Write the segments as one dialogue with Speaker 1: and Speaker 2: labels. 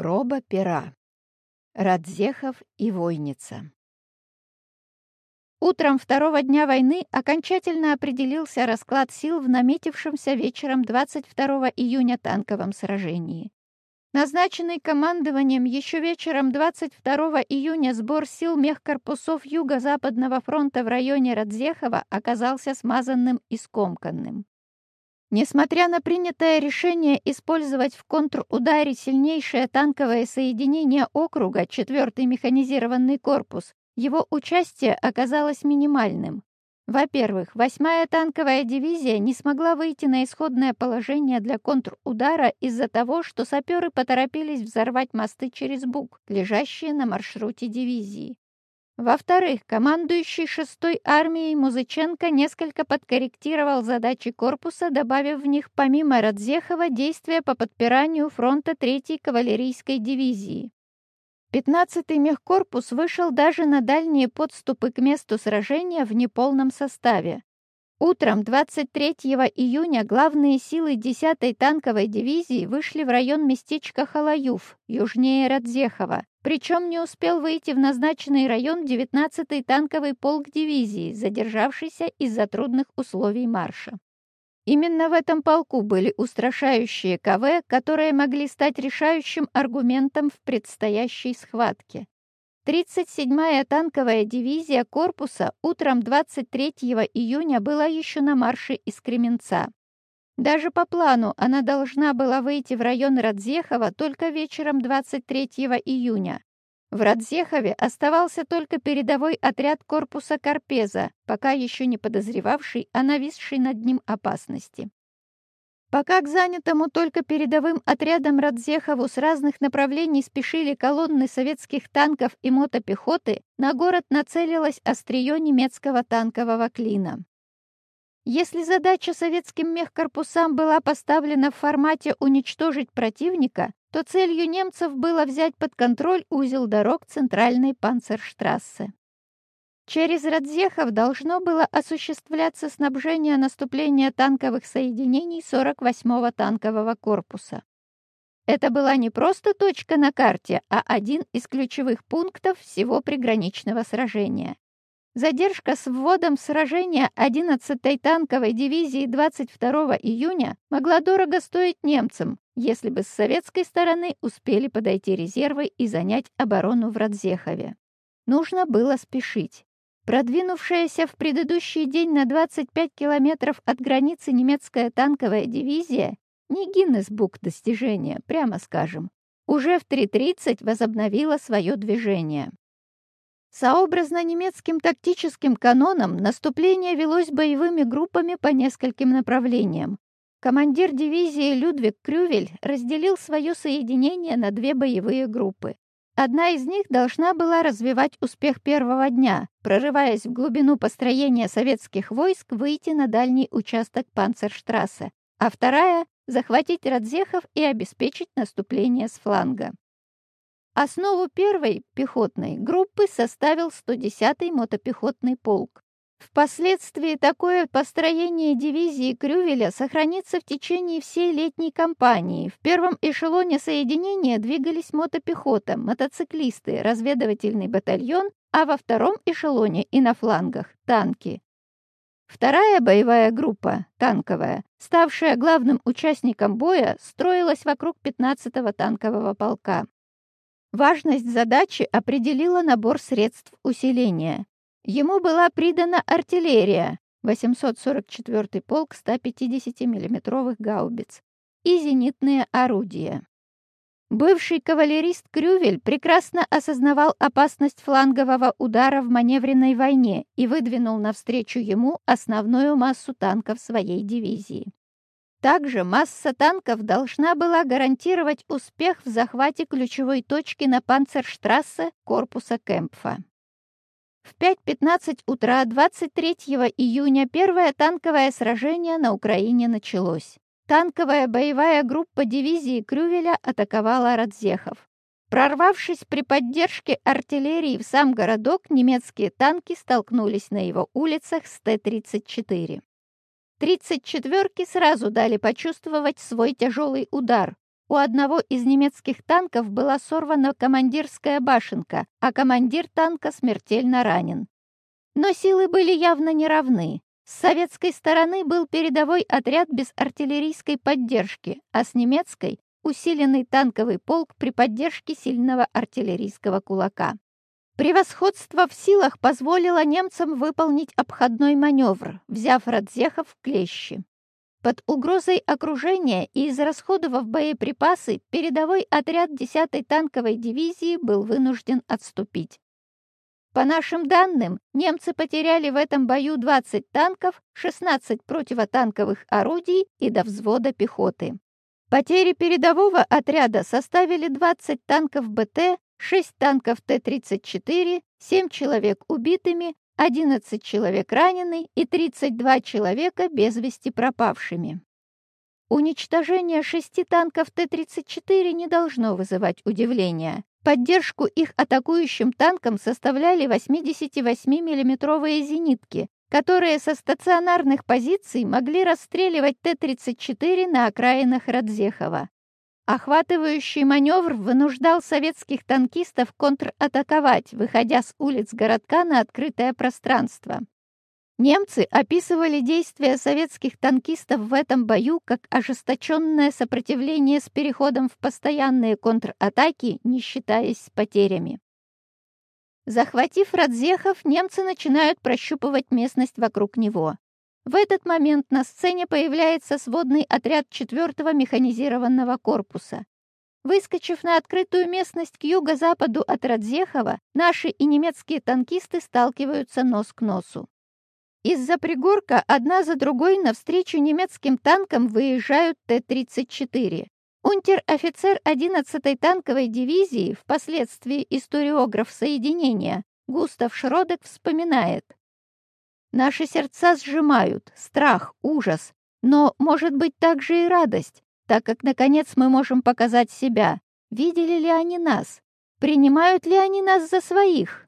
Speaker 1: Проба пера. Радзехов и Войница. Утром второго дня войны окончательно определился расклад сил в наметившемся вечером 22 июня танковом сражении. Назначенный командованием еще вечером 22 июня сбор сил мехкорпусов Юго-Западного фронта в районе Радзехова оказался смазанным и скомканным. Несмотря на принятое решение использовать в контрударе сильнейшее танковое соединение округа, 4-й механизированный корпус, его участие оказалось минимальным. Во-первых, 8-я танковая дивизия не смогла выйти на исходное положение для контрудара из-за того, что саперы поторопились взорвать мосты через Буг, лежащие на маршруте дивизии. Во-вторых, командующий шестой армией Музыченко несколько подкорректировал задачи корпуса, добавив в них помимо Радзехова действия по подпиранию фронта 3-й кавалерийской дивизии. 15-й мехкорпус вышел даже на дальние подступы к месту сражения в неполном составе. Утром 23 июня главные силы 10-й танковой дивизии вышли в район местечка Халаюв, южнее Радзехова, причем не успел выйти в назначенный район 19-й танковый полк дивизии, задержавшийся из-за трудных условий марша. Именно в этом полку были устрашающие КВ, которые могли стать решающим аргументом в предстоящей схватке. 37-я танковая дивизия корпуса утром 23 июня была еще на марше из Кременца. Даже по плану она должна была выйти в район Радзехова только вечером 23 июня. В Радзехове оставался только передовой отряд корпуса Карпеза, пока еще не подозревавший о нависшей над ним опасности. Пока к занятому только передовым отрядам Радзехову с разных направлений спешили колонны советских танков и мотопехоты, на город нацелилось острие немецкого танкового клина. Если задача советским мехкорпусам была поставлена в формате уничтожить противника, то целью немцев было взять под контроль узел дорог центральной панцерштрассе. Через Радзехов должно было осуществляться снабжение наступления танковых соединений 48-го танкового корпуса. Это была не просто точка на карте, а один из ключевых пунктов всего приграничного сражения. Задержка с вводом сражения 11-й танковой дивизии 22 июня могла дорого стоить немцам, если бы с советской стороны успели подойти резервы и занять оборону в Радзехове. Нужно было спешить. Продвинувшаяся в предыдущий день на 25 километров от границы немецкая танковая дивизия не Гиннесбук достижения, прямо скажем, уже в 3.30 возобновила свое движение. Сообразно немецким тактическим канонам, наступление велось боевыми группами по нескольким направлениям. Командир дивизии Людвиг Крювель разделил свое соединение на две боевые группы. Одна из них должна была развивать успех первого дня, прорываясь в глубину построения советских войск, выйти на дальний участок Панцерштрассе, а вторая — захватить Радзехов и обеспечить наступление с фланга. Основу первой пехотной группы составил 110-й мотопехотный полк. Впоследствии такое построение дивизии Крювеля сохранится в течение всей летней кампании. В первом эшелоне соединения двигались мотопехота, мотоциклисты, разведывательный батальон, а во втором эшелоне и на флангах – танки. Вторая боевая группа, танковая, ставшая главным участником боя, строилась вокруг 15-го танкового полка. Важность задачи определила набор средств усиления. Ему была придана артиллерия, 844-й полк 150 миллиметровых гаубиц, и зенитные орудия. Бывший кавалерист Крювель прекрасно осознавал опасность флангового удара в маневренной войне и выдвинул навстречу ему основную массу танков своей дивизии. Также масса танков должна была гарантировать успех в захвате ключевой точки на Панцерштрассе корпуса Кемпфа. В 5.15 утра 23 июня первое танковое сражение на Украине началось. Танковая боевая группа дивизии Крювеля атаковала Радзехов. Прорвавшись при поддержке артиллерии в сам городок, немецкие танки столкнулись на его улицах с Т-34. Тридцать четверки сразу дали почувствовать свой тяжелый удар. У одного из немецких танков была сорвана командирская башенка, а командир танка смертельно ранен. Но силы были явно неравны. С советской стороны был передовой отряд без артиллерийской поддержки, а с немецкой — усиленный танковый полк при поддержке сильного артиллерийского кулака. Превосходство в силах позволило немцам выполнить обходной маневр, взяв Радзехов в клещи. Под угрозой окружения и израсходовав боеприпасы, передовой отряд 10-й танковой дивизии был вынужден отступить. По нашим данным, немцы потеряли в этом бою 20 танков, 16 противотанковых орудий и до взвода пехоты. Потери передового отряда составили 20 танков БТ, 6 танков Т-34, 7 человек убитыми, 11 человек ранены и 32 человека без вести пропавшими. Уничтожение шести танков Т-34 не должно вызывать удивления. Поддержку их атакующим танкам составляли 88 миллиметровые зенитки, которые со стационарных позиций могли расстреливать Т-34 на окраинах Радзехова. Охватывающий маневр вынуждал советских танкистов контратаковать, выходя с улиц городка на открытое пространство. Немцы описывали действия советских танкистов в этом бою как ожесточенное сопротивление с переходом в постоянные контратаки, не считаясь с потерями. Захватив Радзехов, немцы начинают прощупывать местность вокруг него. В этот момент на сцене появляется сводный отряд 4-го механизированного корпуса. Выскочив на открытую местность к юго-западу от Радзехова, наши и немецкие танкисты сталкиваются нос к носу. Из-за пригорка одна за другой навстречу немецким танкам выезжают Т-34. Унтер-офицер 11-й танковой дивизии, впоследствии историограф соединения, Густав Шродек вспоминает – Наши сердца сжимают, страх, ужас, но, может быть, также и радость, так как, наконец, мы можем показать себя. Видели ли они нас? Принимают ли они нас за своих?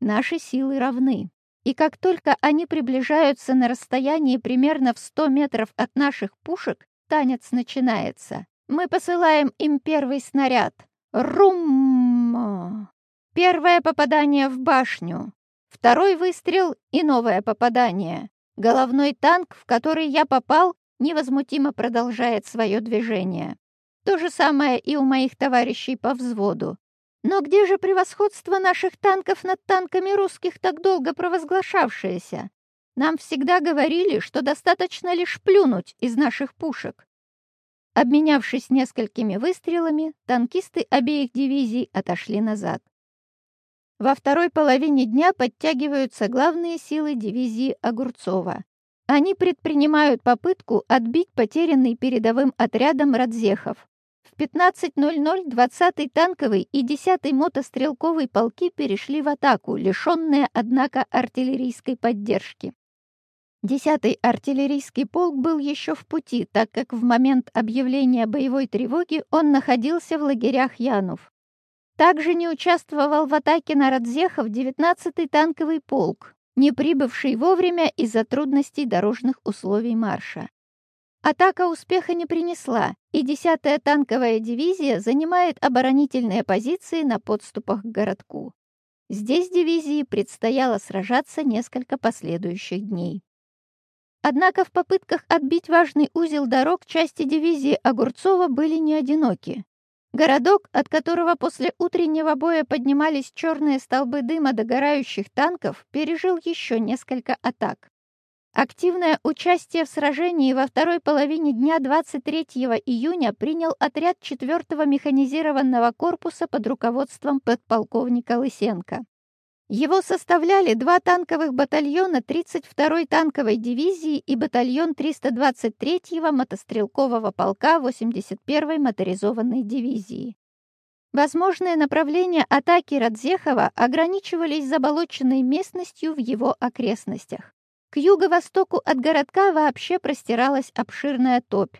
Speaker 1: Наши силы равны. И как только они приближаются на расстоянии примерно в 100 метров от наших пушек, танец начинается. Мы посылаем им первый снаряд. Рум! Первое попадание в башню. Второй выстрел и новое попадание. Головной танк, в который я попал, невозмутимо продолжает свое движение. То же самое и у моих товарищей по взводу. Но где же превосходство наших танков над танками русских, так долго провозглашавшееся? Нам всегда говорили, что достаточно лишь плюнуть из наших пушек. Обменявшись несколькими выстрелами, танкисты обеих дивизий отошли назад. Во второй половине дня подтягиваются главные силы дивизии Огурцова. Они предпринимают попытку отбить потерянный передовым отрядом Радзехов. В 15.00 20-й танковый и 10-й мотострелковый полки перешли в атаку, лишенные, однако, артиллерийской поддержки. 10-й артиллерийский полк был еще в пути, так как в момент объявления боевой тревоги он находился в лагерях Янов. Также не участвовал в атаке на Радзехов 19-й танковый полк, не прибывший вовремя из-за трудностей дорожных условий марша. Атака успеха не принесла, и 10-я танковая дивизия занимает оборонительные позиции на подступах к городку. Здесь дивизии предстояло сражаться несколько последующих дней. Однако в попытках отбить важный узел дорог части дивизии Огурцова были не одиноки. Городок, от которого после утреннего боя поднимались черные столбы дыма догорающих танков, пережил еще несколько атак. Активное участие в сражении во второй половине дня 23 июня принял отряд 4-го механизированного корпуса под руководством подполковника Лысенко. Его составляли два танковых батальона 32-й танковой дивизии и батальон 323-го мотострелкового полка 81-й моторизованной дивизии. Возможные направления атаки Радзехова ограничивались заболоченной местностью в его окрестностях. К юго-востоку от городка вообще простиралась обширная топь.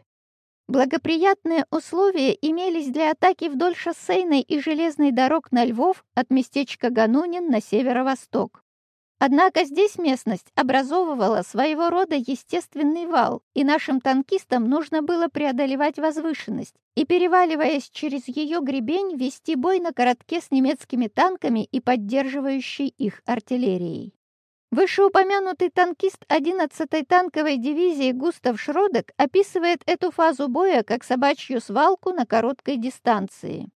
Speaker 1: Благоприятные условия имелись для атаки вдоль шоссейной и железной дорог на Львов от местечка Ганунин на северо-восток. Однако здесь местность образовывала своего рода естественный вал, и нашим танкистам нужно было преодолевать возвышенность и, переваливаясь через ее гребень, вести бой на коротке с немецкими танками и поддерживающей их артиллерией. Вышеупомянутый танкист 11-й танковой дивизии Густав Шродек описывает эту фазу боя как собачью свалку на короткой дистанции.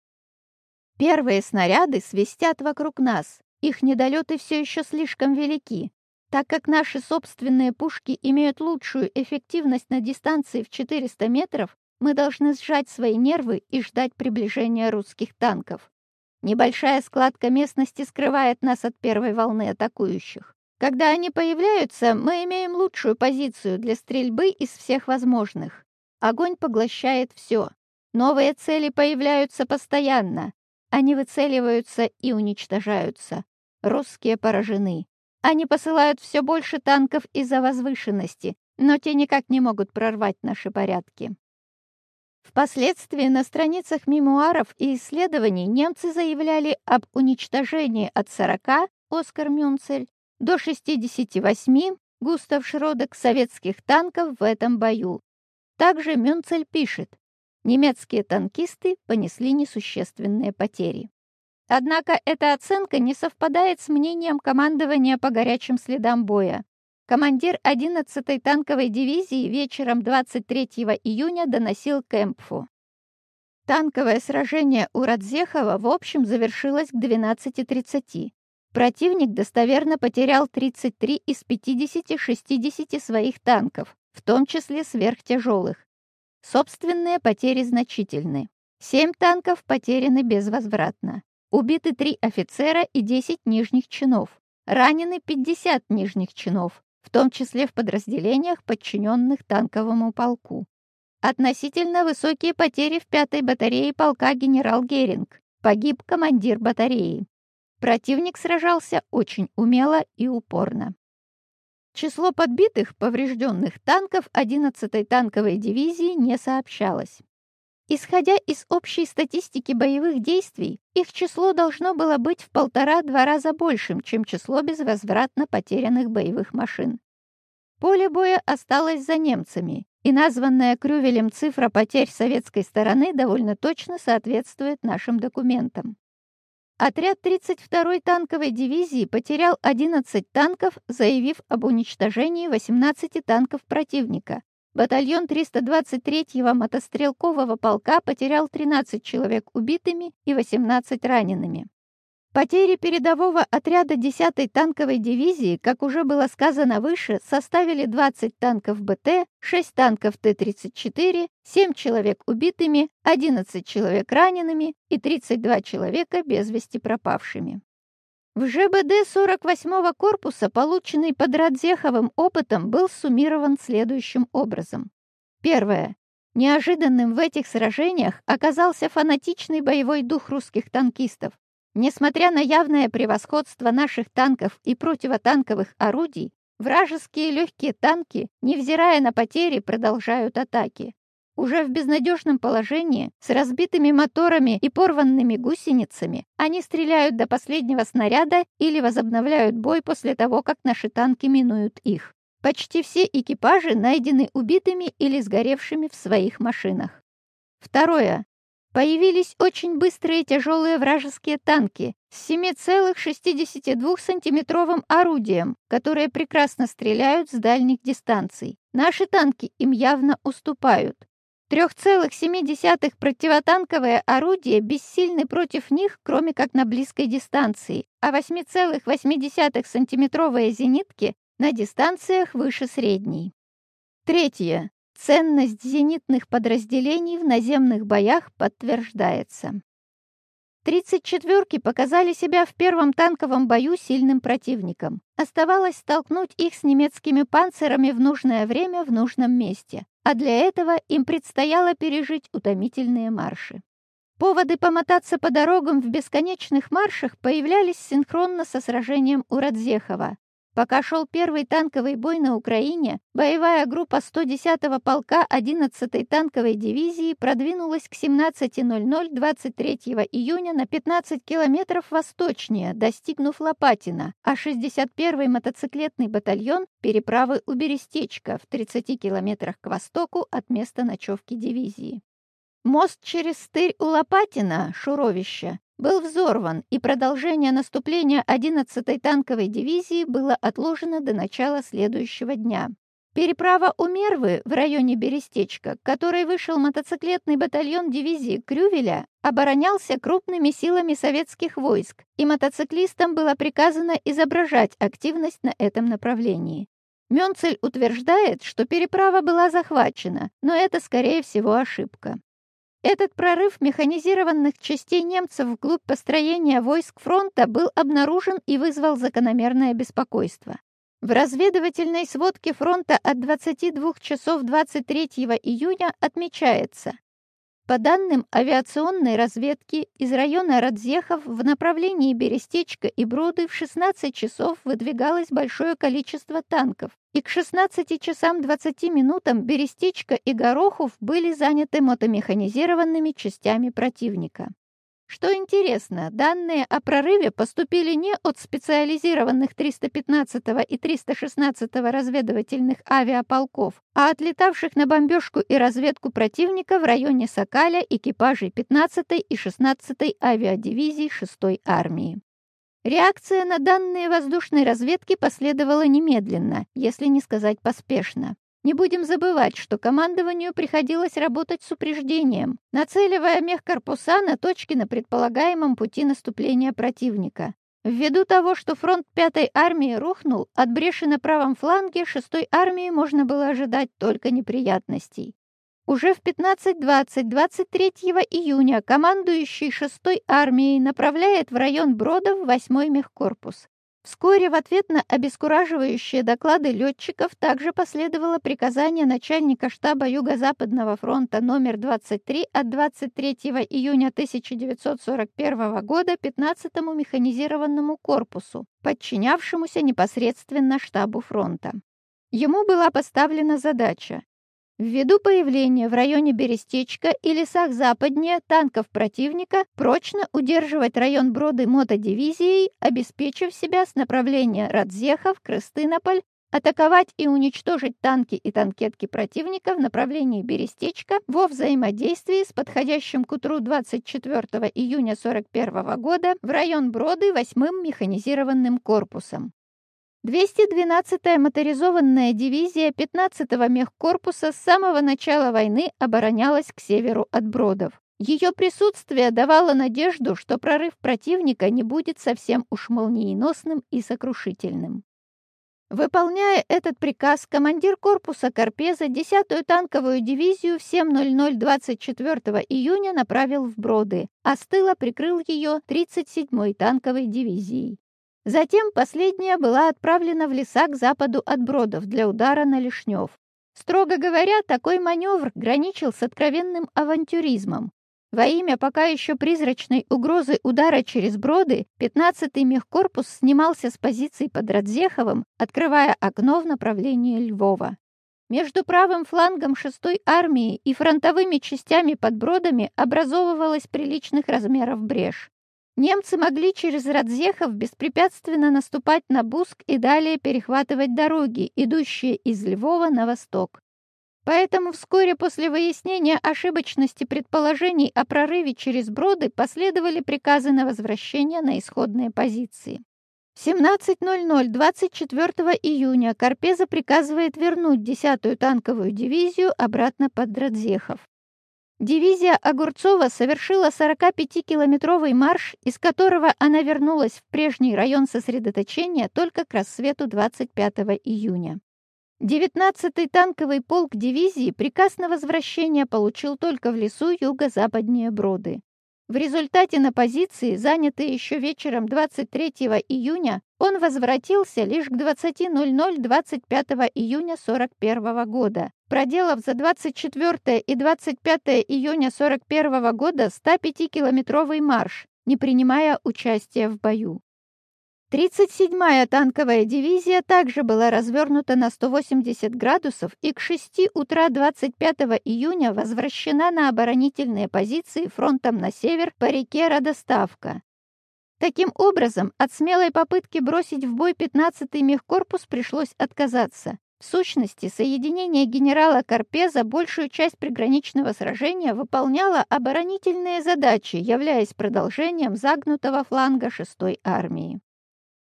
Speaker 1: Первые снаряды свистят вокруг нас. Их недолеты все еще слишком велики. Так как наши собственные пушки имеют лучшую эффективность на дистанции в 400 метров, мы должны сжать свои нервы и ждать приближения русских танков. Небольшая складка местности скрывает нас от первой волны атакующих. Когда они появляются, мы имеем лучшую позицию для стрельбы из всех возможных. Огонь поглощает все. Новые цели появляются постоянно. Они выцеливаются и уничтожаются. Русские поражены. Они посылают все больше танков из-за возвышенности, но те никак не могут прорвать наши порядки. Впоследствии на страницах мемуаров и исследований немцы заявляли об уничтожении от 40 Оскар Мюнцель до 68 Густав Шродек советских танков в этом бою. Также Мюнцель пишет, немецкие танкисты понесли несущественные потери. Однако эта оценка не совпадает с мнением командования по горячим следам боя. Командир 11-й танковой дивизии вечером 23 июня доносил Кэмпфу. Танковое сражение у Радзехова в общем завершилось к 12.30. Противник достоверно потерял 33 из 50-60 своих танков, в том числе сверхтяжелых. Собственные потери значительны. Семь танков потеряны безвозвратно. Убиты три офицера и 10 нижних чинов. Ранены 50 нижних чинов, в том числе в подразделениях, подчиненных танковому полку. Относительно высокие потери в пятой батарее полка генерал Геринг. Погиб командир батареи. Противник сражался очень умело и упорно. Число подбитых, поврежденных танков 11-й танковой дивизии не сообщалось. Исходя из общей статистики боевых действий, их число должно было быть в полтора-два раза большим, чем число безвозвратно потерянных боевых машин. Поле боя осталось за немцами, и названная Крювелем цифра потерь советской стороны довольно точно соответствует нашим документам. Отряд 32-й танковой дивизии потерял 11 танков, заявив об уничтожении 18 танков противника. Батальон 323-го мотострелкового полка потерял 13 человек убитыми и 18 ранеными. Потери передового отряда 10-й танковой дивизии, как уже было сказано выше, составили 20 танков БТ, 6 танков Т-34, 7 человек убитыми, 11 человек ранеными и 32 человека без вести пропавшими. В ЖБД 48-го корпуса, полученный под Радзеховым опытом, был суммирован следующим образом. Первое. Неожиданным в этих сражениях оказался фанатичный боевой дух русских танкистов, Несмотря на явное превосходство наших танков и противотанковых орудий, вражеские легкие танки, невзирая на потери, продолжают атаки. Уже в безнадежном положении, с разбитыми моторами и порванными гусеницами, они стреляют до последнего снаряда или возобновляют бой после того, как наши танки минуют их. Почти все экипажи найдены убитыми или сгоревшими в своих машинах. Второе. Появились очень быстрые тяжелые вражеские танки с 7,62-сантиметровым орудием, которые прекрасно стреляют с дальних дистанций. Наши танки им явно уступают. 3,7 противотанковое орудие бессильны против них, кроме как на близкой дистанции, а 8,8 сантиметровые зенитки на дистанциях выше средней. Третье. Ценность зенитных подразделений в наземных боях подтверждается. 34-ки показали себя в первом танковом бою сильным противником. Оставалось столкнуть их с немецкими панцирами в нужное время в нужном месте, а для этого им предстояло пережить утомительные марши. Поводы помотаться по дорогам в бесконечных маршах появлялись синхронно со сражением у Радзехова. Пока шел первый танковый бой на Украине, боевая группа 110-го полка 11-й танковой дивизии продвинулась к 17.00 23 июня на 15 километров восточнее, достигнув Лопатина, а 61-й мотоциклетный батальон – переправы у Берестечка в 30 километрах к востоку от места ночевки дивизии. Мост через стырь у Лопатина, Шуровища, был взорван, и продолжение наступления 11-й танковой дивизии было отложено до начала следующего дня. Переправа у Мервы в районе Берестечка, к которой вышел мотоциклетный батальон дивизии Крювеля, оборонялся крупными силами советских войск, и мотоциклистам было приказано изображать активность на этом направлении. Мёнцель утверждает, что переправа была захвачена, но это, скорее всего, ошибка. Этот прорыв механизированных частей немцев вглубь построения войск фронта был обнаружен и вызвал закономерное беспокойство. В разведывательной сводке фронта от 22 часов 23 июня отмечается, по данным авиационной разведки, из района Радзехов в направлении Берестечка и Броды в 16 часов выдвигалось большое количество танков, и к 16 часам 20 минутам Берестечко и Горохов были заняты мотомеханизированными частями противника. Что интересно, данные о прорыве поступили не от специализированных 315 и 316 разведывательных авиаполков, а от летавших на бомбежку и разведку противника в районе Сокаля экипажей 15 и 16 авиадивизий 6 армии. Реакция на данные воздушной разведки последовала немедленно, если не сказать поспешно. Не будем забывать, что командованию приходилось работать с упреждением, нацеливая мехкорпуса на точки на предполагаемом пути наступления противника. Ввиду того, что фронт 5-й армии рухнул, от бреши на правом фланге 6-й армии можно было ожидать только неприятностей. Уже в 15.20 23 июня командующий 6-й армией направляет в район Бродов 8-й мехкорпус. Вскоре в ответ на обескураживающие доклады летчиков также последовало приказание начальника штаба Юго-Западного фронта номер 23 от 23 июня 1941 года 15-му механизированному корпусу, подчинявшемуся непосредственно штабу фронта. Ему была поставлена задача Ввиду появления в районе Берестечка и лесах западнее танков противника прочно удерживать район Броды мотодивизией, обеспечив себя с направления Радзехов, Крыстынополь, атаковать и уничтожить танки и танкетки противника в направлении Берестечка во взаимодействии с подходящим к утру 24 июня 41 года в район Броды 8-м механизированным корпусом. 212-я моторизованная дивизия 15-го мехкорпуса с самого начала войны оборонялась к северу от Бродов. Ее присутствие давало надежду, что прорыв противника не будет совсем уж молниеносным и сокрушительным. Выполняя этот приказ, командир корпуса Карпеза 10-ю танковую дивизию в 7.00 24 июня направил в Броды, а с тыла прикрыл ее 37-й танковой дивизией. Затем последняя была отправлена в леса к западу от Бродов для удара на Лишнев. Строго говоря, такой маневр граничил с откровенным авантюризмом. Во имя пока еще призрачной угрозы удара через Броды, 15-й мехкорпус снимался с позиций под Радзеховым, открывая окно в направлении Львова. Между правым флангом 6-й армии и фронтовыми частями под Бродами образовывалась приличных размеров брешь. Немцы могли через Радзехов беспрепятственно наступать на Буск и далее перехватывать дороги, идущие из Львова на восток. Поэтому вскоре после выяснения ошибочности предположений о прорыве через Броды последовали приказы на возвращение на исходные позиции. В 17.00 24 июня Карпеза приказывает вернуть 10-ю танковую дивизию обратно под Радзехов. Дивизия Огурцова совершила 45-километровый марш, из которого она вернулась в прежний район сосредоточения только к рассвету 25 июня. 19-й танковый полк дивизии приказ на возвращение получил только в лесу юго-западнее Броды. В результате на позиции, занятые еще вечером 23 июня, он возвратился лишь к 20.00 25 июня 41 года, проделав за 24 и 25 июня 41 года 105-километровый марш, не принимая участия в бою. 37-я танковая дивизия также была развернута на 180 градусов и к 6 утра 25 июня возвращена на оборонительные позиции фронтом на север по реке Радоставка. Таким образом, от смелой попытки бросить в бой 15-й мехкорпус пришлось отказаться. В сущности, соединение генерала Карпеза большую часть приграничного сражения выполняло оборонительные задачи, являясь продолжением загнутого фланга 6-й армии.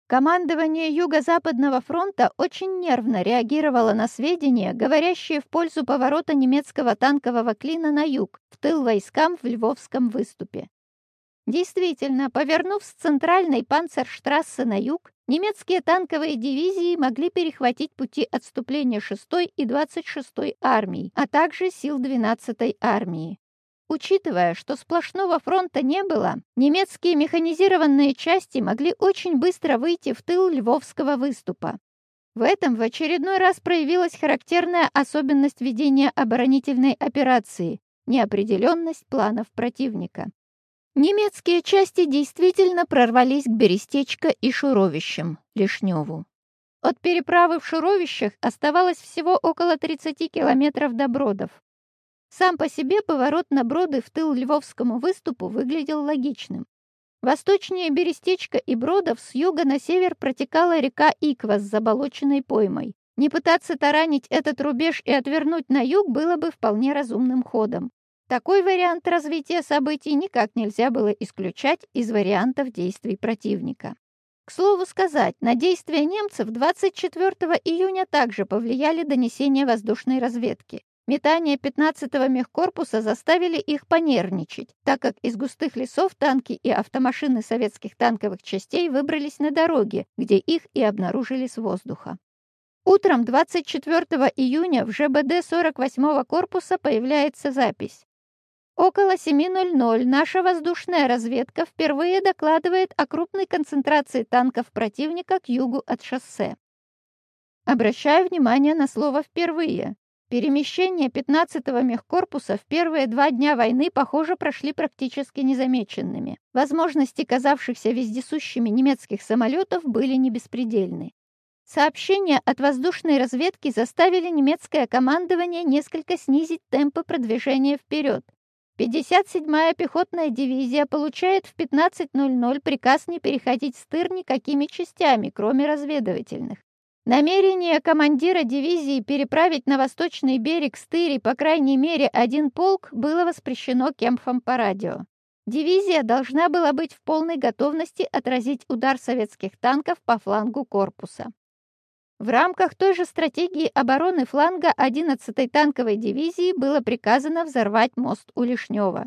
Speaker 1: Командование Юго-Западного фронта очень нервно реагировало на сведения, говорящие в пользу поворота немецкого танкового клина на юг, в тыл войскам в Львовском выступе. Действительно, повернув с центральной панцерштрассе на юг, немецкие танковые дивизии могли перехватить пути отступления 6-й и 26-й армий, а также сил 12-й армии. Учитывая, что сплошного фронта не было, немецкие механизированные части могли очень быстро выйти в тыл Львовского выступа. В этом в очередной раз проявилась характерная особенность ведения оборонительной операции – неопределенность планов противника. Немецкие части действительно прорвались к Берестечко и Шуровищам, Лишневу. От переправы в Шуровищах оставалось всего около 30 километров до Бродов. Сам по себе поворот на Броды в тыл Львовскому выступу выглядел логичным. Восточнее Берестечка и Бродов с юга на север протекала река Иква с заболоченной поймой. Не пытаться таранить этот рубеж и отвернуть на юг было бы вполне разумным ходом. Такой вариант развития событий никак нельзя было исключать из вариантов действий противника. К слову сказать, на действия немцев 24 июня также повлияли донесения воздушной разведки. Метания 15-го мехкорпуса заставили их понервничать, так как из густых лесов танки и автомашины советских танковых частей выбрались на дороге, где их и обнаружили с воздуха. Утром 24 июня в ЖБД 48-го корпуса появляется запись. Около 7.00 наша воздушная разведка впервые докладывает о крупной концентрации танков противника к югу от шоссе. Обращаю внимание на слово «впервые». Перемещения 15-го мехкорпуса в первые два дня войны, похоже, прошли практически незамеченными. Возможности казавшихся вездесущими немецких самолетов были не беспредельны. Сообщения от воздушной разведки заставили немецкое командование несколько снизить темпы продвижения вперед. 57-я пехотная дивизия получает в 15.00 приказ не переходить Стыр никакими частями, кроме разведывательных. Намерение командира дивизии переправить на восточный берег Стыри по крайней мере один полк было воспрещено Кемпфом по радио. Дивизия должна была быть в полной готовности отразить удар советских танков по флангу корпуса. В рамках той же стратегии обороны фланга 11-й танковой дивизии было приказано взорвать мост у Лишнева.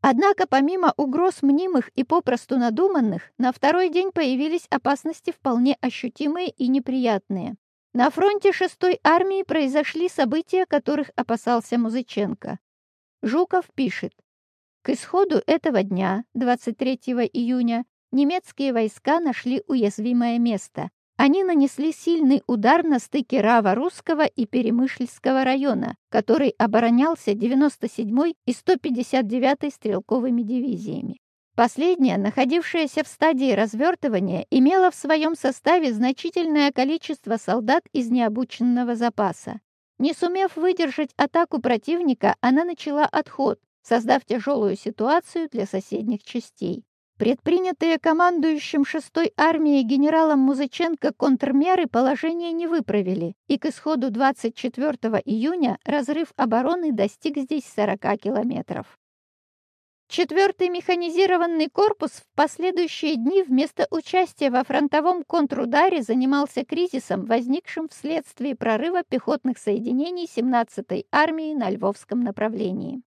Speaker 1: Однако помимо угроз мнимых и попросту надуманных, на второй день появились опасности вполне ощутимые и неприятные. На фронте 6-й армии произошли события, которых опасался Музыченко. Жуков пишет. К исходу этого дня, 23 июня, немецкие войска нашли уязвимое место они нанесли сильный удар на стыке Рава-Русского и Перемышльского района, который оборонялся 97-й и 159-й стрелковыми дивизиями. Последняя, находившаяся в стадии развертывания, имела в своем составе значительное количество солдат из необученного запаса. Не сумев выдержать атаку противника, она начала отход, создав тяжелую ситуацию для соседних частей. Предпринятые командующим 6-й армией генералом Музыченко контрмеры положение не выправили, и к исходу 24 июня разрыв обороны достиг здесь 40 километров. Четвертый механизированный корпус в последующие дни вместо участия во фронтовом контрударе занимался кризисом, возникшим вследствие прорыва пехотных соединений 17-й армии на Львовском направлении.